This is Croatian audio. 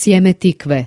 sjeme tikve.